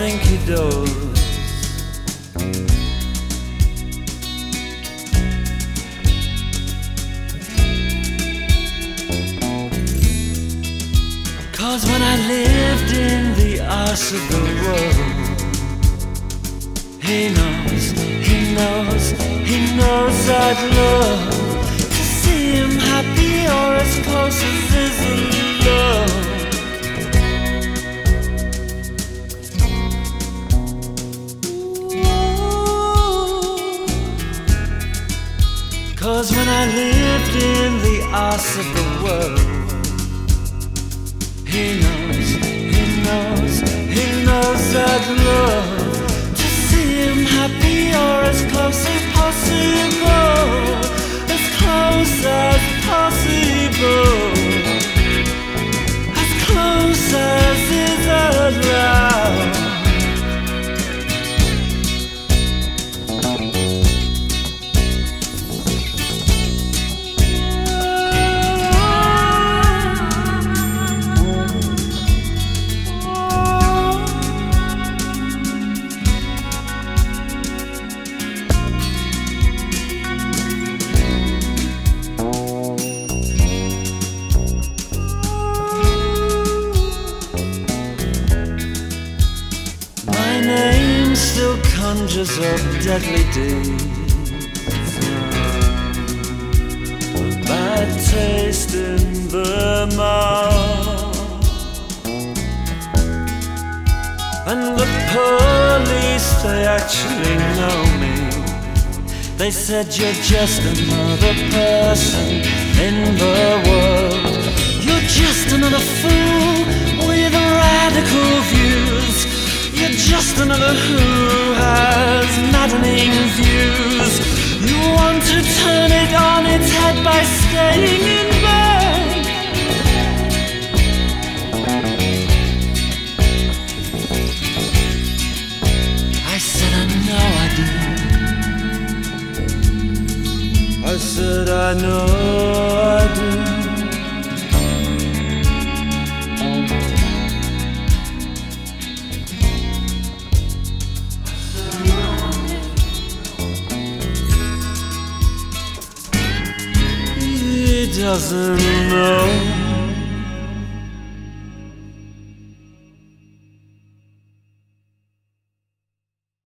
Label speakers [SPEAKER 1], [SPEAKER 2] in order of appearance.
[SPEAKER 1] think he does. Cause when I lived in the arse of the world, he knows, he knows, he knows I'd love to see him happy or as close as is Cause when I lived in the arse of the world, he knows, he knows, he knows I'd conjures up deadly. A bad taste in the mouth. And the police, they actually know me. They said you're just another person in the world. You're just another fool with radical views. You're just another who has maddening views. You want to turn it on its head by staying in bed. I said, I know I do. I said, I know I do. yazında